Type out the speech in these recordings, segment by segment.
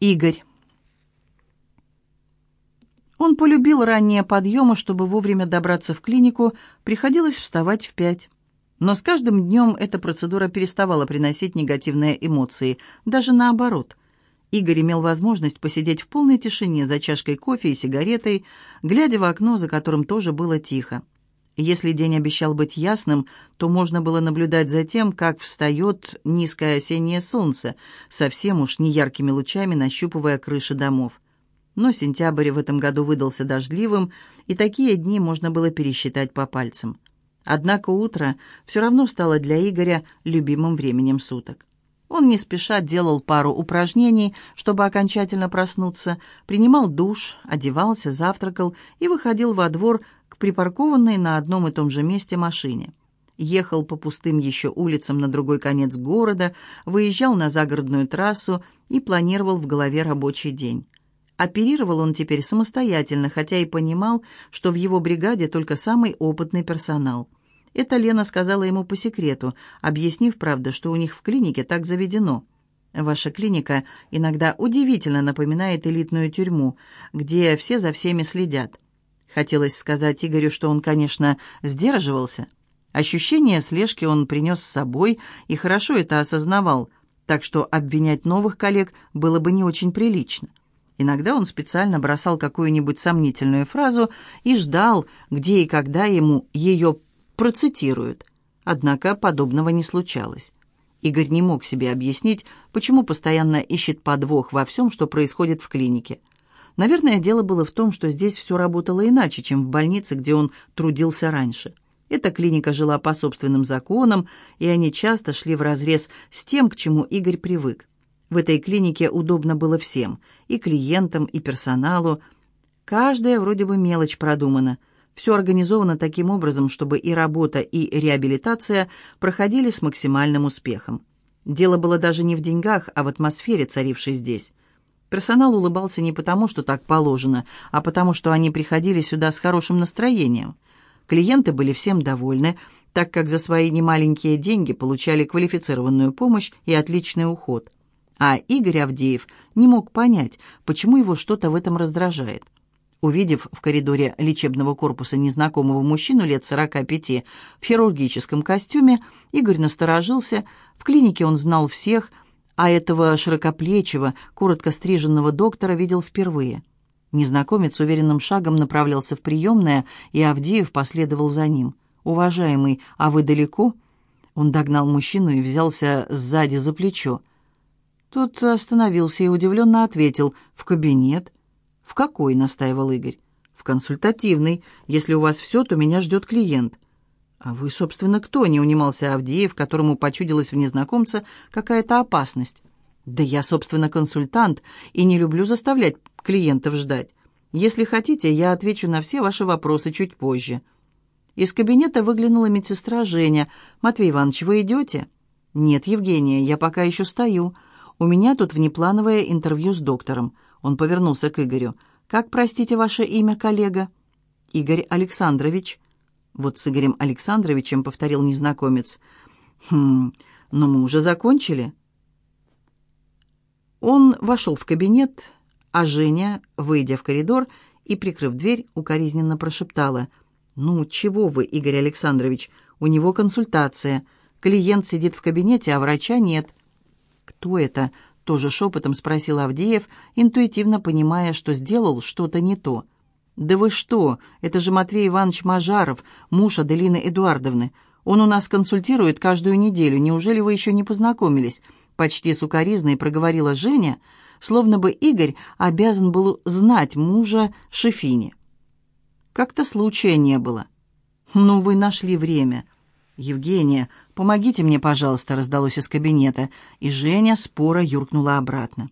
Игорь. Он полюбил ранние подъемы, чтобы вовремя добраться в клинику, приходилось вставать в пять. Но с каждым днем эта процедура переставала приносить негативные эмоции, даже наоборот. Игорь имел возможность посидеть в полной тишине за чашкой кофе и сигаретой, глядя в окно, за которым тоже было тихо. Если день обещал быть ясным, то можно было наблюдать за тем, как встает низкое осеннее солнце, совсем уж неяркими лучами нащупывая крыши домов. Но сентябрь в этом году выдался дождливым, и такие дни можно было пересчитать по пальцам. Однако утро все равно стало для Игоря любимым временем суток. Он не спеша делал пару упражнений, чтобы окончательно проснуться, принимал душ, одевался, завтракал и выходил во двор к припаркованной на одном и том же месте машине. Ехал по пустым еще улицам на другой конец города, выезжал на загородную трассу и планировал в голове рабочий день. Оперировал он теперь самостоятельно, хотя и понимал, что в его бригаде только самый опытный персонал. Это Лена сказала ему по секрету, объяснив, правда, что у них в клинике так заведено. Ваша клиника иногда удивительно напоминает элитную тюрьму, где все за всеми следят. Хотелось сказать Игорю, что он, конечно, сдерживался. Ощущение слежки он принес с собой и хорошо это осознавал, так что обвинять новых коллег было бы не очень прилично. Иногда он специально бросал какую-нибудь сомнительную фразу и ждал, где и когда ему ее процитируют. Однако подобного не случалось. Игорь не мог себе объяснить, почему постоянно ищет подвох во всем, что происходит в клинике. Наверное, дело было в том, что здесь все работало иначе, чем в больнице, где он трудился раньше. Эта клиника жила по собственным законам, и они часто шли вразрез с тем, к чему Игорь привык. В этой клинике удобно было всем, и клиентам, и персоналу. Каждая вроде бы мелочь продумана. Все организовано таким образом, чтобы и работа, и реабилитация проходили с максимальным успехом. Дело было даже не в деньгах, а в атмосфере, царившей здесь. Персонал улыбался не потому, что так положено, а потому, что они приходили сюда с хорошим настроением. Клиенты были всем довольны, так как за свои немаленькие деньги получали квалифицированную помощь и отличный уход – а Игорь Авдеев не мог понять, почему его что-то в этом раздражает. Увидев в коридоре лечебного корпуса незнакомого мужчину лет 45 в хирургическом костюме, Игорь насторожился. В клинике он знал всех, а этого широкоплечего, коротко стриженного доктора видел впервые. Незнакомец уверенным шагом направлялся в приемное, и Авдеев последовал за ним. «Уважаемый, а вы далеко?» Он догнал мужчину и взялся сзади за плечо. Тот остановился и удивленно ответил «В кабинет». «В какой?» — настаивал Игорь. «В консультативный. Если у вас все, то меня ждет клиент». «А вы, собственно, кто?» — не унимался Авдеев, которому почудилась в незнакомце какая-то опасность. «Да я, собственно, консультант и не люблю заставлять клиентов ждать. Если хотите, я отвечу на все ваши вопросы чуть позже». Из кабинета выглянула медсестра Женя. «Матвей Иванович, вы идете?» «Нет, Евгения, я пока еще стою. У меня тут внеплановое интервью с доктором». Он повернулся к Игорю. «Как, простите, ваше имя, коллега?» «Игорь Александрович». «Вот с Игорем Александровичем», — повторил незнакомец. «Хм, но мы уже закончили». Он вошел в кабинет, а Женя, выйдя в коридор и прикрыв дверь, укоризненно прошептала. «Ну, чего вы, Игорь Александрович? У него консультация. Клиент сидит в кабинете, а врача нет». «Кто это?» — тоже шепотом спросил Авдеев, интуитивно понимая, что сделал что-то не то. «Да вы что? Это же Матвей Иванович Мажаров, муж Аделины Эдуардовны. Он у нас консультирует каждую неделю. Неужели вы еще не познакомились?» Почти сукоризной проговорила Женя, словно бы Игорь обязан был знать мужа Шефини. Как-то случая не было. «Ну, вы нашли время. «Евгения, помогите мне, пожалуйста», — раздалось из кабинета, и Женя споро юркнула обратно.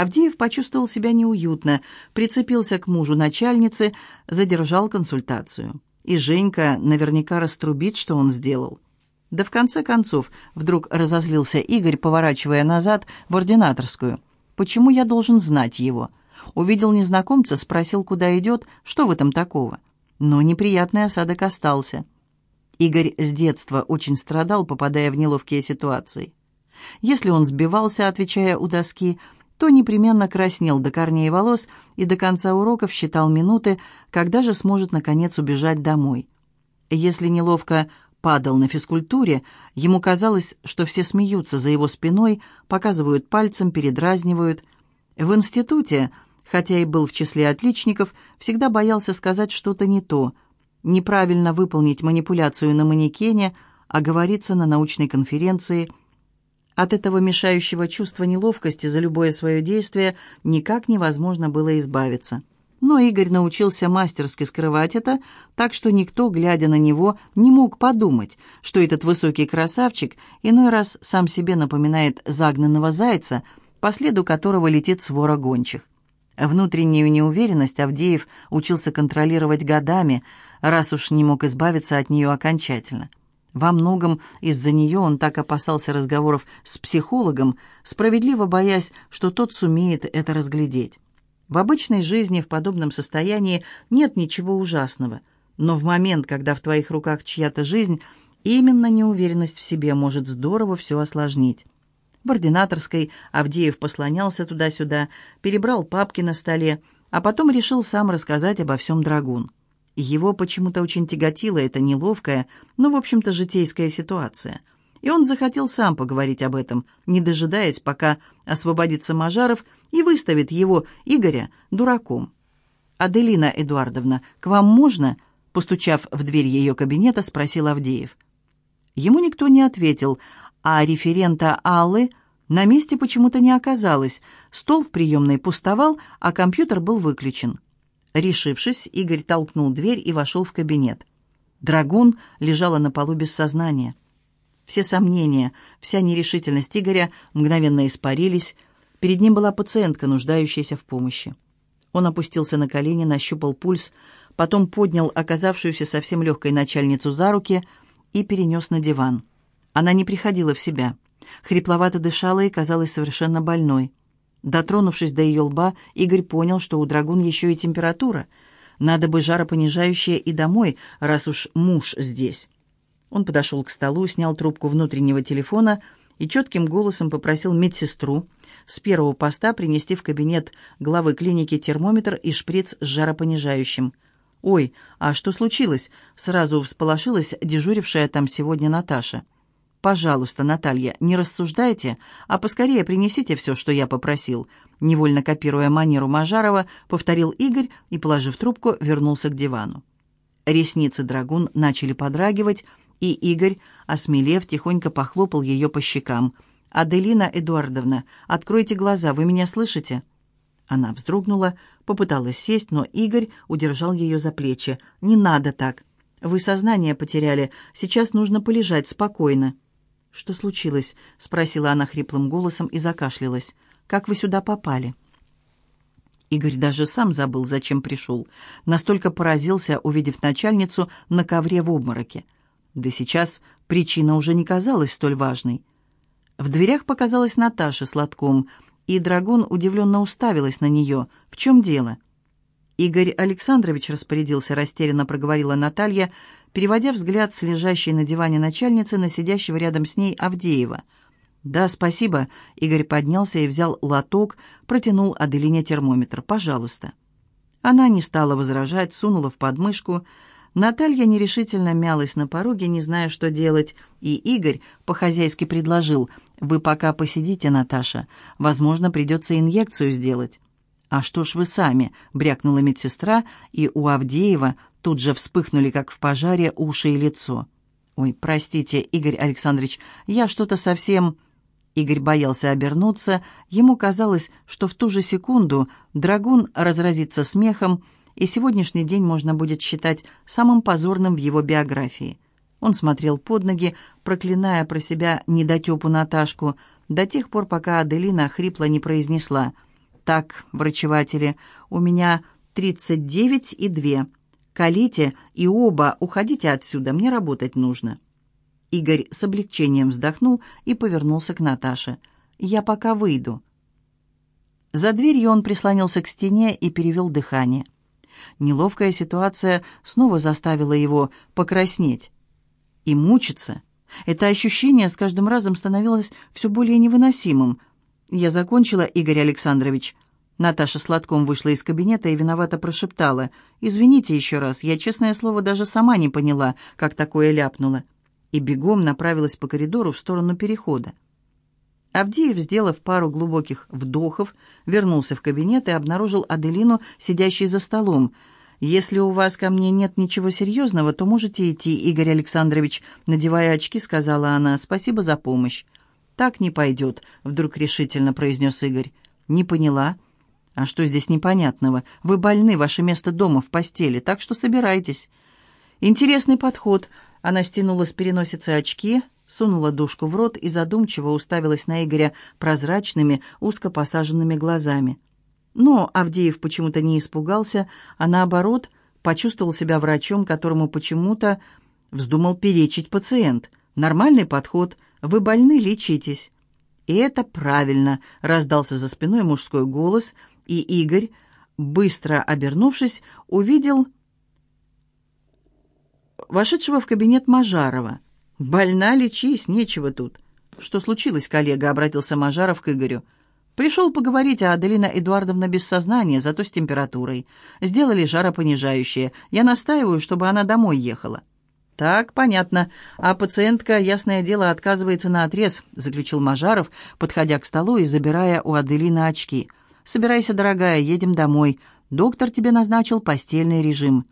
Авдеев почувствовал себя неуютно, прицепился к мужу начальницы, задержал консультацию. И Женька наверняка раструбит, что он сделал. Да в конце концов, вдруг разозлился Игорь, поворачивая назад в ординаторскую. «Почему я должен знать его?» Увидел незнакомца, спросил, куда идет, что в этом такого. Но неприятный осадок остался. Игорь с детства очень страдал, попадая в неловкие ситуации. Если он сбивался, отвечая у доски, то непременно краснел до корней волос и до конца уроков считал минуты, когда же сможет наконец убежать домой. Если неловко падал на физкультуре, ему казалось, что все смеются за его спиной, показывают пальцем, передразнивают. В институте, хотя и был в числе отличников, всегда боялся сказать что-то не то, неправильно выполнить манипуляцию на манекене, оговориться на научной конференции – от этого мешающего чувства неловкости за любое свое действие никак невозможно было избавиться. Но Игорь научился мастерски скрывать это, так что никто, глядя на него, не мог подумать, что этот высокий красавчик иной раз сам себе напоминает загнанного зайца, по следу которого летит свора гончих. Внутреннюю неуверенность Авдеев учился контролировать годами, раз уж не мог избавиться от нее окончательно. Во многом из-за нее он так опасался разговоров с психологом, справедливо боясь, что тот сумеет это разглядеть. В обычной жизни в подобном состоянии нет ничего ужасного, но в момент, когда в твоих руках чья-то жизнь, именно неуверенность в себе может здорово все осложнить. В ординаторской Авдеев послонялся туда-сюда, перебрал папки на столе, а потом решил сам рассказать обо всем Драгун. Его почему-то очень тяготила эта неловкая, но, в общем-то, житейская ситуация. И он захотел сам поговорить об этом, не дожидаясь, пока освободится Мажаров и выставит его, Игоря, дураком. «Аделина Эдуардовна, к вам можно?» Постучав в дверь ее кабинета, спросил Авдеев. Ему никто не ответил, а референта Аллы на месте почему-то не оказалось. Стол в приемной пустовал, а компьютер был выключен. Решившись, Игорь толкнул дверь и вошел в кабинет. Драгун лежала на полу без сознания. Все сомнения, вся нерешительность Игоря мгновенно испарились. Перед ним была пациентка, нуждающаяся в помощи. Он опустился на колени, нащупал пульс, потом поднял оказавшуюся совсем легкой начальницу за руки и перенес на диван. Она не приходила в себя. Хрипловато дышала и казалась совершенно больной. Дотронувшись до ее лба, Игорь понял, что у драгун еще и температура. Надо бы жаропонижающее и домой, раз уж муж здесь. Он подошел к столу, снял трубку внутреннего телефона и четким голосом попросил медсестру с первого поста принести в кабинет главы клиники термометр и шприц с жаропонижающим. «Ой, а что случилось?» — сразу всполошилась дежурившая там сегодня Наташа. «Пожалуйста, Наталья, не рассуждайте, а поскорее принесите все, что я попросил», невольно копируя манеру Мажарова, повторил Игорь и, положив трубку, вернулся к дивану. Ресницы драгун начали подрагивать, и Игорь, осмелев, тихонько похлопал ее по щекам. «Аделина Эдуардовна, откройте глаза, вы меня слышите?» Она вздрогнула, попыталась сесть, но Игорь удержал ее за плечи. «Не надо так. Вы сознание потеряли. Сейчас нужно полежать спокойно». «Что случилось?» — спросила она хриплым голосом и закашлялась. «Как вы сюда попали?» Игорь даже сам забыл, зачем пришел. Настолько поразился, увидев начальницу на ковре в обмороке. Да сейчас причина уже не казалась столь важной. В дверях показалась Наташа с лотком, и Драгон удивленно уставилась на нее. «В чем дело?» Игорь Александрович распорядился, растерянно проговорила Наталья, переводя взгляд с лежащей на диване начальницы на сидящего рядом с ней Авдеева. «Да, спасибо». Игорь поднялся и взял лоток, протянул Аделине термометр. «Пожалуйста». Она не стала возражать, сунула в подмышку. Наталья нерешительно мялась на пороге, не зная, что делать, и Игорь по-хозяйски предложил, «Вы пока посидите, Наташа. Возможно, придется инъекцию сделать». «А что ж вы сами?» — брякнула медсестра, и у Авдеева тут же вспыхнули, как в пожаре, уши и лицо. «Ой, простите, Игорь Александрович, я что-то совсем...» Игорь боялся обернуться. Ему казалось, что в ту же секунду драгун разразится смехом, и сегодняшний день можно будет считать самым позорным в его биографии. Он смотрел под ноги, проклиная про себя недотепу Наташку, до тех пор, пока Аделина хрипло не произнесла — так, врачеватели, у меня тридцать девять и две. Колите и оба уходите отсюда, мне работать нужно». Игорь с облегчением вздохнул и повернулся к Наташе. «Я пока выйду». За дверью он прислонился к стене и перевел дыхание. Неловкая ситуация снова заставила его покраснеть и мучиться. Это ощущение с каждым разом становилось все более невыносимым. «Я закончила, Игорь Александрович». Наташа сладком вышла из кабинета и виновато прошептала. «Извините еще раз, я, честное слово, даже сама не поняла, как такое ляпнула». И бегом направилась по коридору в сторону перехода. Авдеев, сделав пару глубоких вдохов, вернулся в кабинет и обнаружил Аделину, сидящей за столом. «Если у вас ко мне нет ничего серьезного, то можете идти, Игорь Александрович», надевая очки, сказала она. «Спасибо за помощь». «Так не пойдет», — вдруг решительно произнес Игорь. «Не поняла». «А что здесь непонятного? Вы больны, ваше место дома в постели, так что собирайтесь». «Интересный подход». Она стянула с переносицы очки, сунула душку в рот и задумчиво уставилась на Игоря прозрачными, узко посаженными глазами. Но Авдеев почему-то не испугался, а наоборот почувствовал себя врачом, которому почему-то вздумал перечить пациент. «Нормальный подход. Вы больны, лечитесь». «И это правильно», — раздался за спиной мужской голос, и Игорь, быстро обернувшись, увидел вошедшего в кабинет Мажарова. «Больна, лечись, нечего тут». «Что случилось, коллега?» — обратился Мажаров к Игорю. «Пришел поговорить, а Аделина Эдуардовна без сознания, зато с температурой. Сделали жаропонижающее. Я настаиваю, чтобы она домой ехала». «Так, понятно. А пациентка, ясное дело, отказывается на отрез», — заключил Мажаров, подходя к столу и забирая у Аделины очки. «Собирайся, дорогая, едем домой. Доктор тебе назначил постельный режим».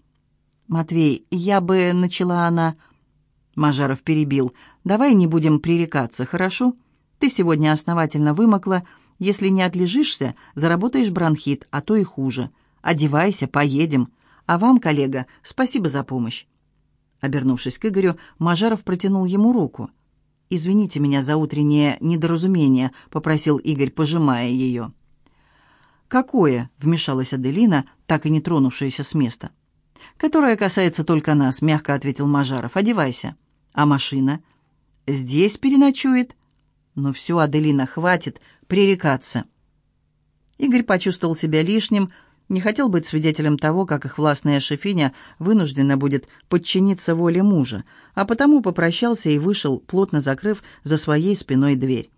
«Матвей, я бы...» — начала она. Мажаров перебил. «Давай не будем пререкаться, хорошо? Ты сегодня основательно вымокла. Если не отлежишься, заработаешь бронхит, а то и хуже. Одевайся, поедем. А вам, коллега, спасибо за помощь». Обернувшись к Игорю, Мажаров протянул ему руку. «Извините меня за утреннее недоразумение», — попросил Игорь, пожимая ее. «Какое?» — вмешалась Аделина, так и не тронувшаяся с места. «Которое касается только нас», — мягко ответил Мажаров. «Одевайся». «А машина?» «Здесь переночует». «Ну все, Аделина, хватит пререкаться». Игорь почувствовал себя лишним, — не хотел быть свидетелем того, как их властная шефиня вынуждена будет подчиниться воле мужа, а потому попрощался и вышел, плотно закрыв за своей спиной дверь.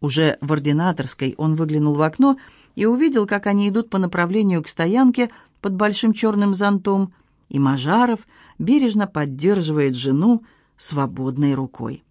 Уже в ординаторской он выглянул в окно и увидел, как они идут по направлению к стоянке под большим черным зонтом, и Мажаров бережно поддерживает жену свободной рукой.